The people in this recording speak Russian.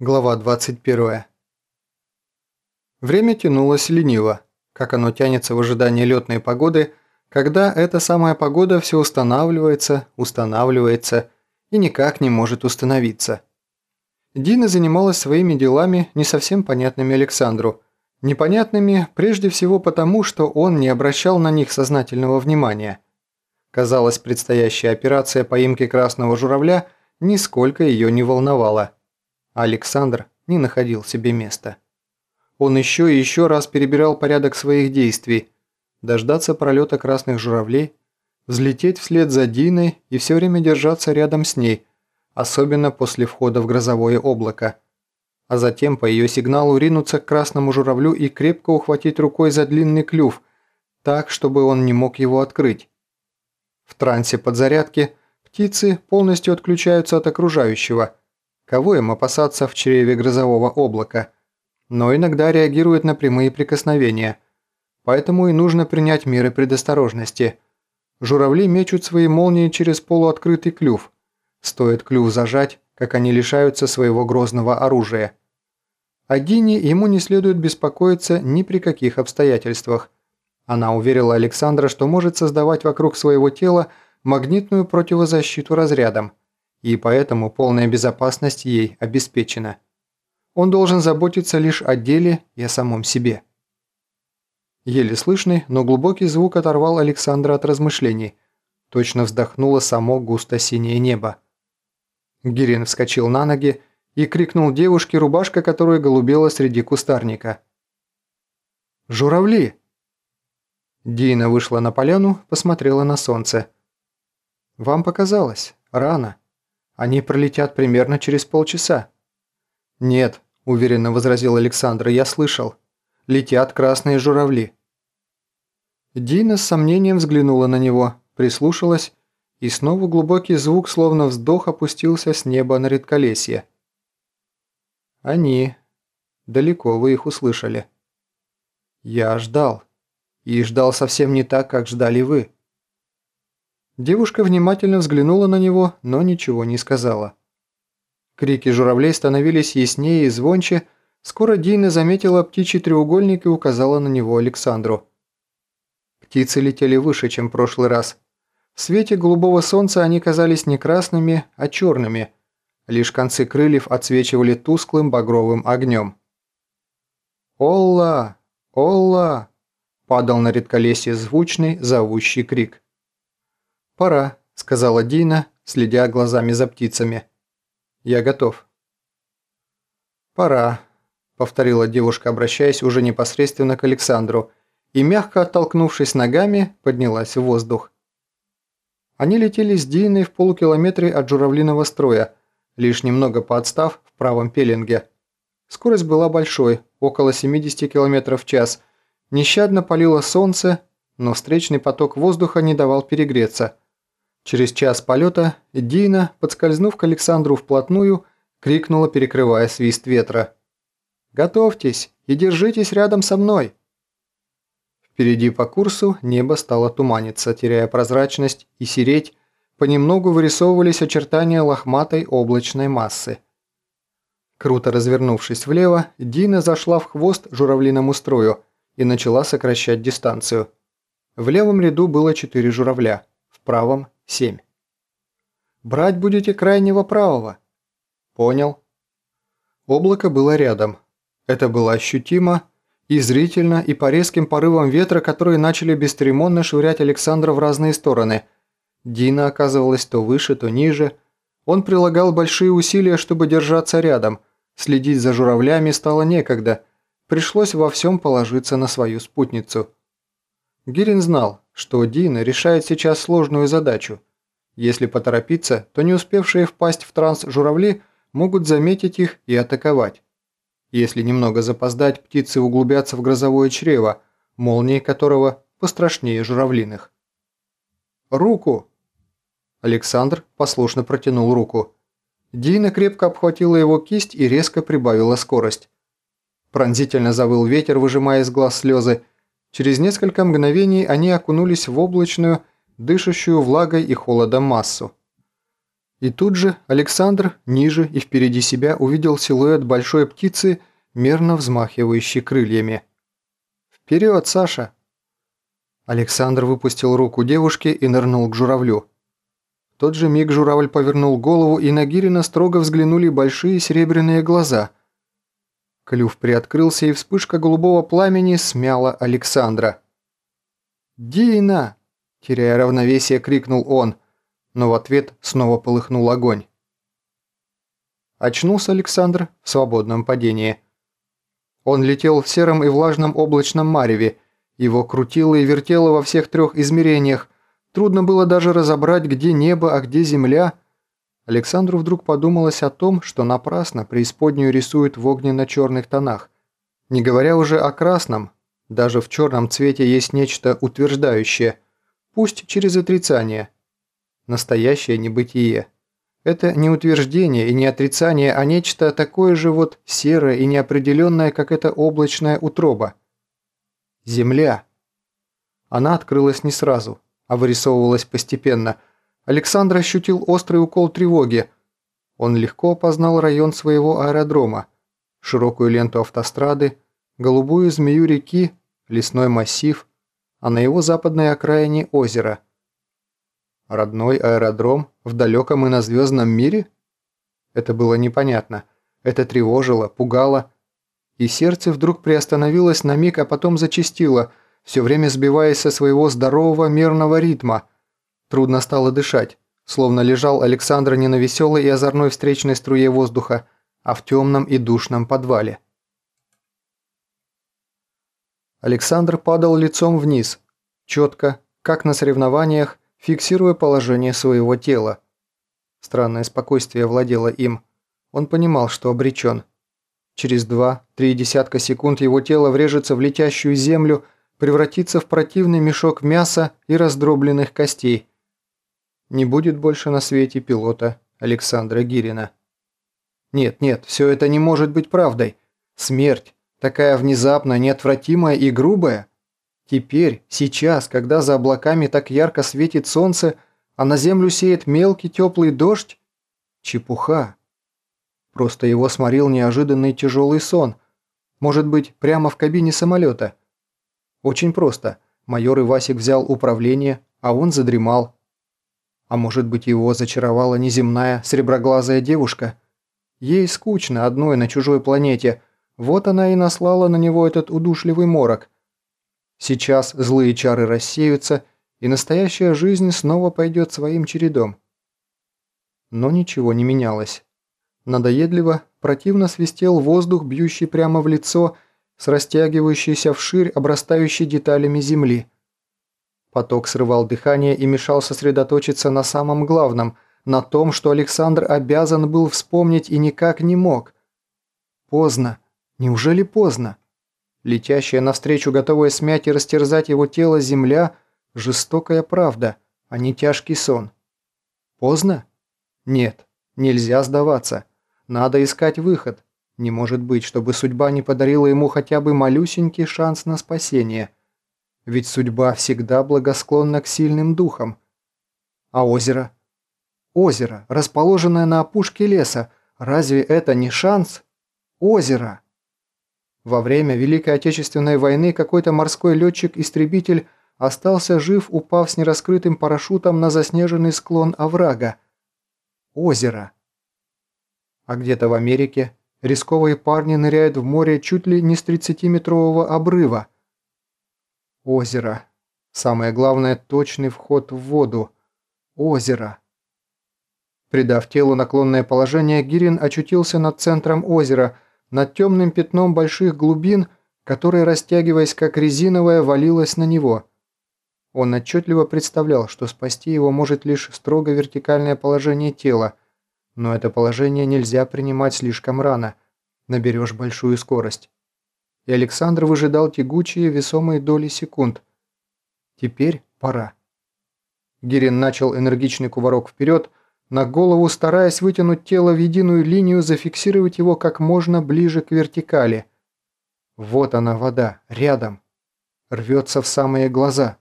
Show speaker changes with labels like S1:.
S1: Глава 21. Время тянулось лениво, как оно тянется в ожидании летной погоды, когда эта самая погода все устанавливается, устанавливается и никак не может установиться. Дина занималась своими делами, не совсем понятными Александру. Непонятными прежде всего потому, что он не обращал на них сознательного внимания. Казалось, предстоящая операция поимки красного журавля нисколько ее не волновала – Александр не находил себе места. Он еще и еще раз перебирал порядок своих действий, дождаться пролета красных журавлей, взлететь вслед за Диной и все время держаться рядом с ней, особенно после входа в грозовое облако, а затем по ее сигналу ринуться к красному журавлю и крепко ухватить рукой за длинный клюв, так, чтобы он не мог его открыть. В трансе подзарядки птицы полностью отключаются от окружающего – Кого им опасаться в чреве грозового облака? Но иногда реагируют на прямые прикосновения. Поэтому и нужно принять меры предосторожности. Журавли мечут свои молнии через полуоткрытый клюв. Стоит клюв зажать, как они лишаются своего грозного оружия. О Дине ему не следует беспокоиться ни при каких обстоятельствах. Она уверила Александра, что может создавать вокруг своего тела магнитную противозащиту разрядом – и поэтому полная безопасность ей обеспечена. Он должен заботиться лишь о деле и о самом себе. Еле слышный, но глубокий звук оторвал Александра от размышлений. Точно вздохнуло само густо-синее небо. Гирин вскочил на ноги и крикнул девушке, рубашка которой голубела среди кустарника. «Журавли!» Дина вышла на поляну, посмотрела на солнце. «Вам показалось. Рано. Они пролетят примерно через полчаса». «Нет», – уверенно возразил Александр, – «я слышал. Летят красные журавли». Дина с сомнением взглянула на него, прислушалась, и снова глубокий звук, словно вздох, опустился с неба на редколесье. «Они. Далеко вы их услышали». «Я ждал. И ждал совсем не так, как ждали вы». Девушка внимательно взглянула на него, но ничего не сказала. Крики журавлей становились яснее и звонче, скоро Дина заметила птичий треугольник и указала на него Александру. Птицы летели выше, чем в прошлый раз. В свете голубого солнца они казались не красными, а черными. Лишь концы крыльев отсвечивали тусклым багровым огнем. «Олла! Олла!» – падал на редколесье звучный, зовущий крик. «Пора», – сказала Дина, следя глазами за птицами. «Я готов». «Пора», – повторила девушка, обращаясь уже непосредственно к Александру, и, мягко оттолкнувшись ногами, поднялась в воздух. Они летели с Диной в полукилометре от журавлиного строя, лишь немного поотстав в правом пеленге. Скорость была большой, около 70 км в час. Нещадно палило солнце, но встречный поток воздуха не давал перегреться – Через час полета Дина, подскользнув к Александру вплотную, крикнула, перекрывая свист ветра. «Готовьтесь и держитесь рядом со мной!» Впереди по курсу небо стало туманиться, теряя прозрачность и сереть, понемногу вырисовывались очертания лохматой облачной массы. Круто развернувшись влево, Дина зашла в хвост журавлиному строю и начала сокращать дистанцию. В левом ряду было четыре журавля, в правом 7. Брать будете крайнего правого. Понял. Облако было рядом. Это было ощутимо и зрительно, и по резким порывам ветра, которые начали бесцеремонно швырять Александра в разные стороны. Дина оказывалась то выше, то ниже. Он прилагал большие усилия, чтобы держаться рядом. Следить за журавлями стало некогда. Пришлось во всем положиться на свою спутницу. Гирин знал, что Дина решает сейчас сложную задачу. Если поторопиться, то не успевшие впасть в транс журавли могут заметить их и атаковать. Если немного запоздать, птицы углубятся в грозовое чрево, молнии которого пострашнее журавлиных. «Руку!» Александр послушно протянул руку. Дина крепко обхватила его кисть и резко прибавила скорость. Пронзительно завыл ветер, выжимая из глаз слезы, Через несколько мгновений они окунулись в облачную, дышащую влагой и холодом массу. И тут же Александр ниже и впереди себя увидел силуэт большой птицы, мерно взмахивающей крыльями. «Вперед, Саша!» Александр выпустил руку девушки и нырнул к журавлю. В тот же миг журавль повернул голову, и на Гирина строго взглянули большие серебряные глаза. Клюв приоткрылся, и вспышка голубого пламени смяла Александра. «Дина!» – теряя равновесие, крикнул он – но в ответ снова полыхнул огонь. Очнулся Александр в свободном падении. Он летел в сером и влажном облачном мареве, его крутило и вертело во всех трех измерениях, трудно было даже разобрать, где небо, а где земля. Александру вдруг подумалось о том, что напрасно преисподнюю рисуют в огненно-черных тонах, не говоря уже о красном, даже в черном цвете есть нечто утверждающее, пусть через отрицание – настоящее небытие. Это не утверждение и не отрицание, а нечто такое же вот серое и неопределенное, как эта облачная утроба. Земля. Она открылась не сразу, а вырисовывалась постепенно. Александр ощутил острый укол тревоги. Он легко опознал район своего аэродрома, широкую ленту автострады, голубую змею реки, лесной массив, а на его западной окраине озеро – Родной аэродром в далеком и на звездном мире? Это было непонятно. Это тревожило, пугало. И сердце вдруг приостановилось на миг, а потом зачастило, все время сбиваясь со своего здорового мерного ритма. Трудно стало дышать, словно лежал Александр не на веселой и озорной встречной струе воздуха, а в темном и душном подвале. Александр падал лицом вниз, четко, как на соревнованиях, фиксируя положение своего тела. Странное спокойствие владело им. Он понимал, что обречен. Через два-три десятка секунд его тело врежется в летящую землю, превратится в противный мешок мяса и раздробленных костей. Не будет больше на свете пилота Александра Гирина. Нет, нет, все это не может быть правдой. Смерть, такая внезапная, неотвратимая и грубая, Теперь, сейчас, когда за облаками так ярко светит солнце, а на землю сеет мелкий теплый дождь? Чепуха. Просто его сморил неожиданный тяжелый сон. Может быть, прямо в кабине самолета. Очень просто. Майор Ивасик взял управление, а он задремал. А может быть, его зачаровала неземная среброглазая девушка? Ей скучно одной на чужой планете. Вот она и наслала на него этот удушливый морок – Сейчас злые чары рассеются, и настоящая жизнь снова пойдет своим чередом. Но ничего не менялось. Надоедливо, противно свистел воздух, бьющий прямо в лицо, с растягивающейся вширь, обрастающей деталями земли. Поток срывал дыхание и мешал сосредоточиться на самом главном, на том, что Александр обязан был вспомнить и никак не мог. Поздно. Неужели поздно? Летящая навстречу, готовая смять и растерзать его тело земля – жестокая правда, а не тяжкий сон. Поздно? Нет, нельзя сдаваться. Надо искать выход. Не может быть, чтобы судьба не подарила ему хотя бы малюсенький шанс на спасение. Ведь судьба всегда благосклонна к сильным духам. А озеро? Озеро, расположенное на опушке леса, разве это не шанс? Озеро! Во время Великой Отечественной войны какой-то морской летчик-истребитель остался жив, упав с нераскрытым парашютом на заснеженный склон оврага. Озеро. А где-то в Америке рисковые парни ныряют в море чуть ли не с 30-метрового обрыва. Озеро. Самое главное – точный вход в воду. Озеро. Придав телу наклонное положение, Гирин очутился над центром озера – над темным пятном больших глубин, которое, растягиваясь как резиновое, валилось на него. Он отчетливо представлял, что спасти его может лишь строго вертикальное положение тела, но это положение нельзя принимать слишком рано, наберешь большую скорость. И Александр выжидал тягучие весомые доли секунд. Теперь пора. Гирин начал энергичный кувырок вперед, на голову, стараясь вытянуть тело в единую линию, зафиксировать его как можно ближе к вертикали. Вот она, вода, рядом. Рвется в самые глаза.